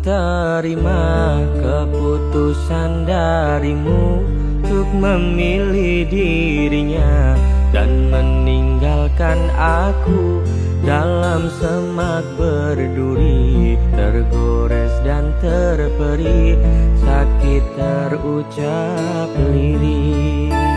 terima keputusan darimu Untuk memilih dirinya Dan meninggalkan aku Dalam semak berduri Tergores dan terperi Sakit terucap lirik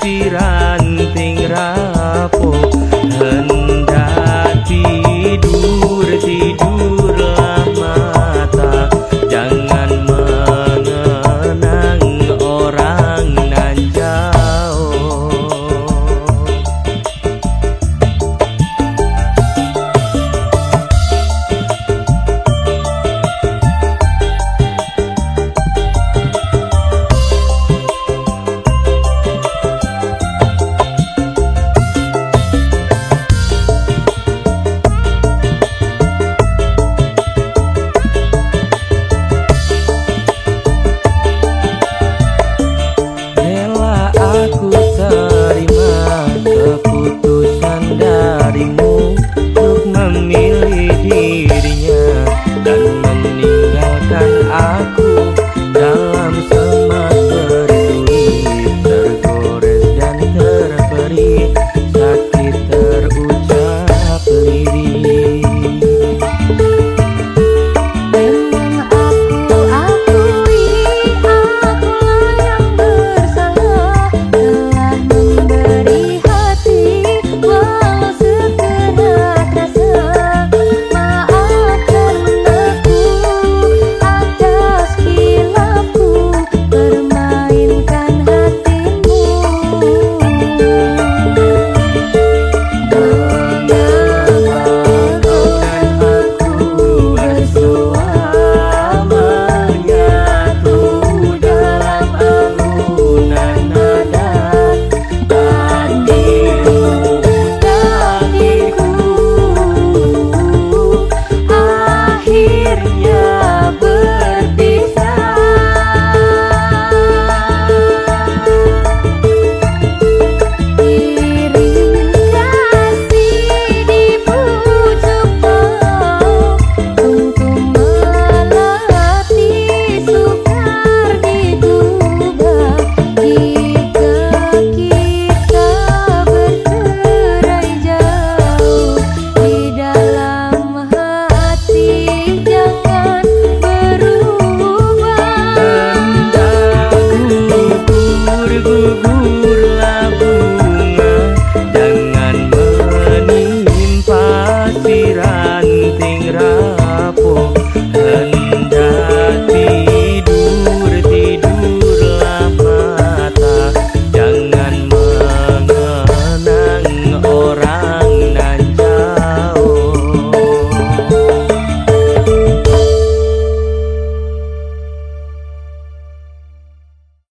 tiran